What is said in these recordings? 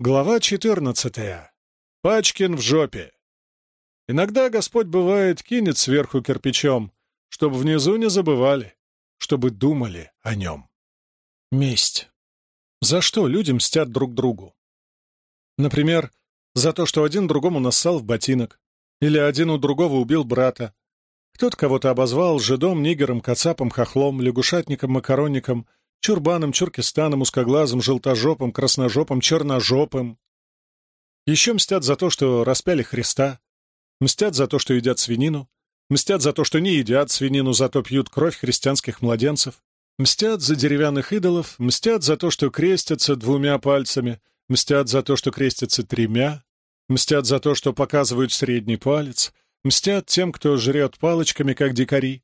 Глава 14. Пачкин в жопе. Иногда Господь бывает кинет сверху кирпичом, чтобы внизу не забывали, чтобы думали о нем. Месть. За что люди мстят друг другу? Например, за то, что один другому нассал в ботинок, или один у другого убил брата. Кто-то кого-то обозвал жидом, нигером, кацапом, хохлом, лягушатником, макаронником — Чурбаном, Чуркистаном, Узкоглазым, Желтожопым, Красножопым, Черножопым. Еще мстят за то, что распяли Христа, мстят за то, что едят свинину, мстят за то, что не едят свинину, зато пьют кровь христианских младенцев, мстят за деревянных идолов, мстят за то, что крестятся двумя пальцами, мстят за то, что крестятся тремя, мстят за то, что показывают средний палец, мстят тем, кто жрет палочками, как дикари,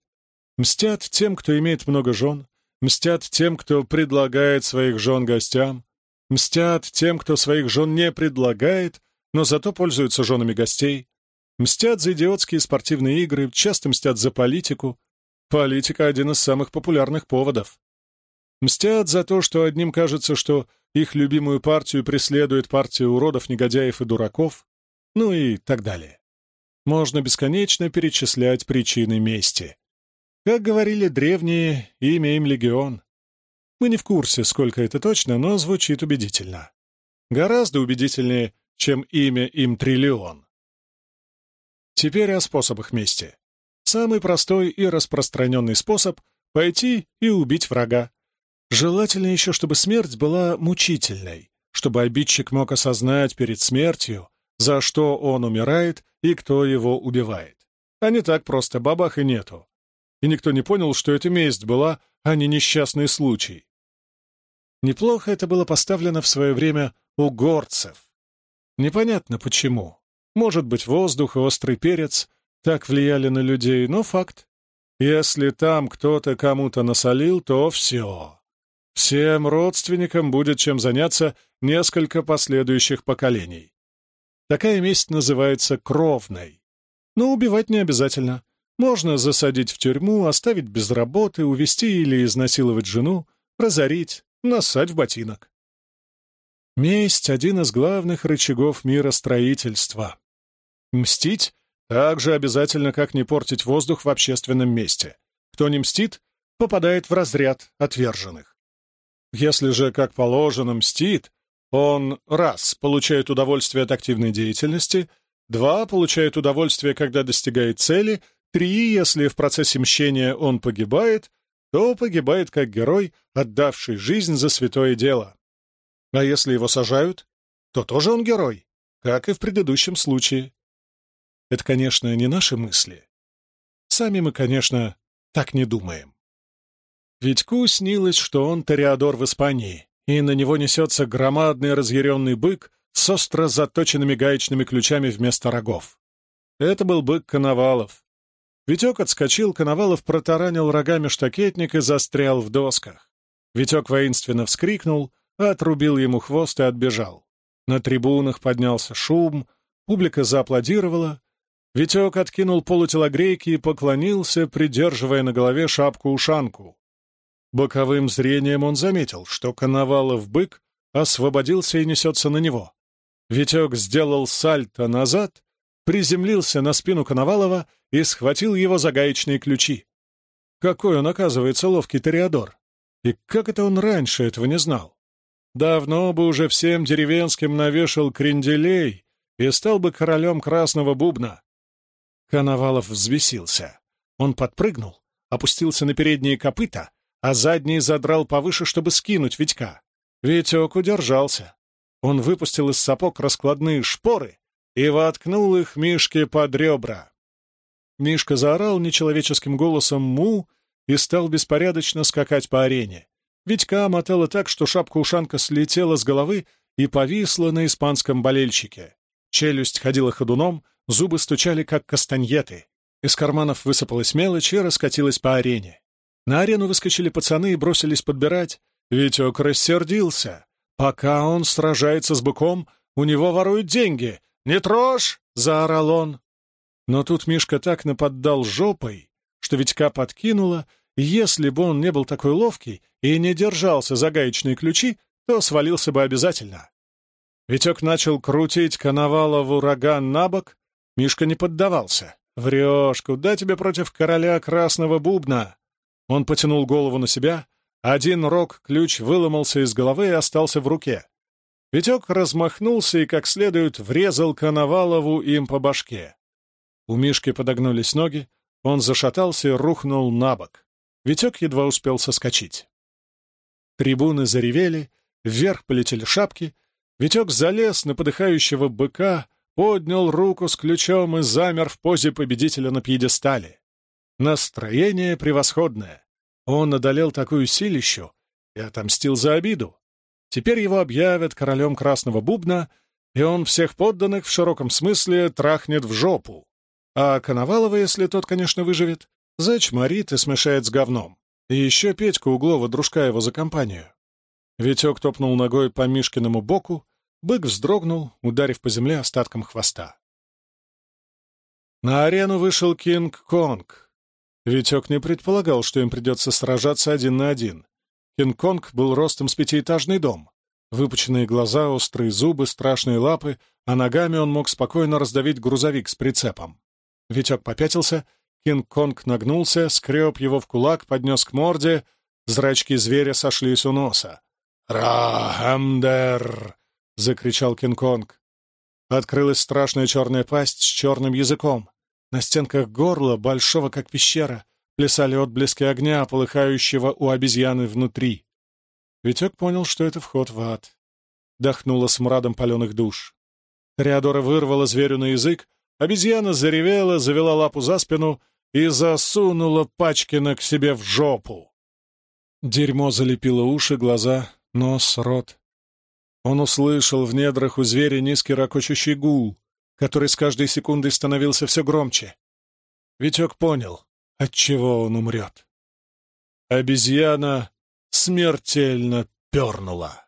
мстят тем, кто имеет много жен, Мстят тем, кто предлагает своих жен гостям. Мстят тем, кто своих жен не предлагает, но зато пользуются женами гостей. Мстят за идиотские спортивные игры, часто мстят за политику. Политика — один из самых популярных поводов. Мстят за то, что одним кажется, что их любимую партию преследует партия уродов, негодяев и дураков, ну и так далее. Можно бесконечно перечислять причины мести. Как говорили древние, имя им легион. Мы не в курсе, сколько это точно, но звучит убедительно. Гораздо убедительнее, чем имя им триллион. Теперь о способах мести. Самый простой и распространенный способ — пойти и убить врага. Желательно еще, чтобы смерть была мучительной, чтобы обидчик мог осознать перед смертью, за что он умирает и кто его убивает. А не так просто, бабах и нету и никто не понял, что это месть была, а не несчастный случай. Неплохо это было поставлено в свое время у горцев. Непонятно почему. Может быть, воздух и острый перец так влияли на людей, но факт. Если там кто-то кому-то насолил, то все. Всем родственникам будет чем заняться несколько последующих поколений. Такая месть называется кровной. Но убивать не обязательно. Можно засадить в тюрьму, оставить без работы, увести или изнасиловать жену, разорить, нассать в ботинок. Месть — один из главных рычагов мира строительства. Мстить так же обязательно, как не портить воздух в общественном месте. Кто не мстит, попадает в разряд отверженных. Если же, как положено, мстит, он, раз, получает удовольствие от активной деятельности, два, получает удовольствие, когда достигает цели — Три, если в процессе мщения он погибает, то погибает как герой, отдавший жизнь за святое дело. А если его сажают, то тоже он герой, как и в предыдущем случае. Это, конечно, не наши мысли. Сами мы, конечно, так не думаем. Витьку снилось, что он Тореадор в Испании, и на него несется громадный разъяренный бык с остро заточенными гаечными ключами вместо рогов. Это был бык Коновалов, Витек отскочил, Коновалов протаранил рогами штакетник и застрял в досках. Витек воинственно вскрикнул, отрубил ему хвост и отбежал. На трибунах поднялся шум, публика зааплодировала. Витек откинул полутелогрейки и поклонился, придерживая на голове шапку-ушанку. Боковым зрением он заметил, что Коновалов-бык освободился и несется на него. Витек сделал сальто назад приземлился на спину Коновалова и схватил его за гаечные ключи. Какой он, оказывается, ловкий Тореадор! И как это он раньше этого не знал? Давно бы уже всем деревенским навешал кренделей и стал бы королем красного бубна. Коновалов взвесился. Он подпрыгнул, опустился на передние копыта, а задний задрал повыше, чтобы скинуть Витька. Витек удержался. Он выпустил из сапог раскладные шпоры и воткнул их Мишке под ребра. Мишка заорал нечеловеческим голосом «му» и стал беспорядочно скакать по арене. Витька мотала так, что шапка-ушанка слетела с головы и повисла на испанском болельщике. Челюсть ходила ходуном, зубы стучали, как кастаньеты. Из карманов высыпалась мелочь и раскатилась по арене. На арену выскочили пацаны и бросились подбирать. Витек рассердился. Пока он сражается с быком, у него воруют деньги, «Не трожь!» — заорал он. Но тут Мишка так наподдал жопой, что Витька подкинула, и если бы он не был такой ловкий и не держался за гаечные ключи, то свалился бы обязательно. Витек начал крутить Коновалову ураган на бок. Мишка не поддавался. «Врешь, куда тебе против короля красного бубна?» Он потянул голову на себя. Один рог-ключ выломался из головы и остался в руке. Витек размахнулся и как следует врезал Коновалову им по башке. У Мишки подогнулись ноги, он зашатался и рухнул на бок. Витек едва успел соскочить. Трибуны заревели, вверх полетели шапки. Витек залез на подыхающего быка, поднял руку с ключом и замер в позе победителя на пьедестале. Настроение превосходное. Он одолел такую силищу и отомстил за обиду. Теперь его объявят королем красного бубна, и он всех подданных в широком смысле трахнет в жопу. А Коновалова, если тот, конечно, выживет, зачморит и смешает с говном. И еще Петька Углова, дружка его за компанию. Витек топнул ногой по Мишкиному боку, бык вздрогнул, ударив по земле остатком хвоста. На арену вышел Кинг-Конг. Витек не предполагал, что им придется сражаться один на один. Кинг-Конг был ростом с пятиэтажный дом. Выпученные глаза, острые зубы, страшные лапы, а ногами он мог спокойно раздавить грузовик с прицепом. Витек попятился, Кинг-Конг нагнулся, сгреб его в кулак, поднес к морде, зрачки зверя сошлись у носа. «Рахамдер!» — закричал Кинг-Конг. Открылась страшная черная пасть с черным языком. На стенках горла, большого как пещера, плясали отблески огня, полыхающего у обезьяны внутри. Витек понял, что это вход в ад. Дохнуло смрадом паленых душ. Реадора вырвала зверю на язык, обезьяна заревела, завела лапу за спину и засунула Пачкина к себе в жопу. Дерьмо залепило уши, глаза, нос, рот. Он услышал в недрах у зверя низкий ракочущий гул, который с каждой секундой становился все громче. Витек понял, от чего он умрет. Обезьяна смертельно пернула.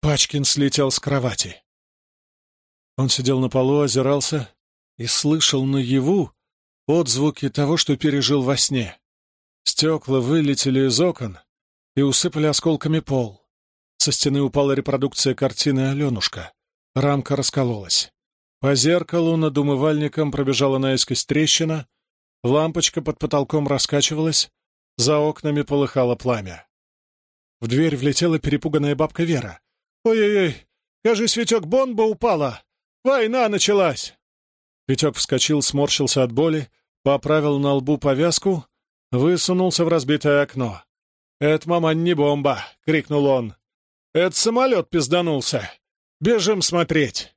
Пачкин слетел с кровати. Он сидел на полу, озирался и слышал наяву отзвуки того, что пережил во сне. Стекла вылетели из окон и усыпали осколками пол. Со стены упала репродукция картины «Аленушка». Рамка раскололась. По зеркалу над умывальником пробежала наискось трещина, лампочка под потолком раскачивалась, за окнами полыхало пламя. В дверь влетела перепуганная бабка Вера. «Ой-ой-ой, кажись, Витек бомба упала! Война началась!» Витек вскочил, сморщился от боли, поправил на лбу повязку, высунулся в разбитое окно. «Это, мама, не бомба!» — крикнул он. «Это самолет пизданулся! Бежим смотреть!»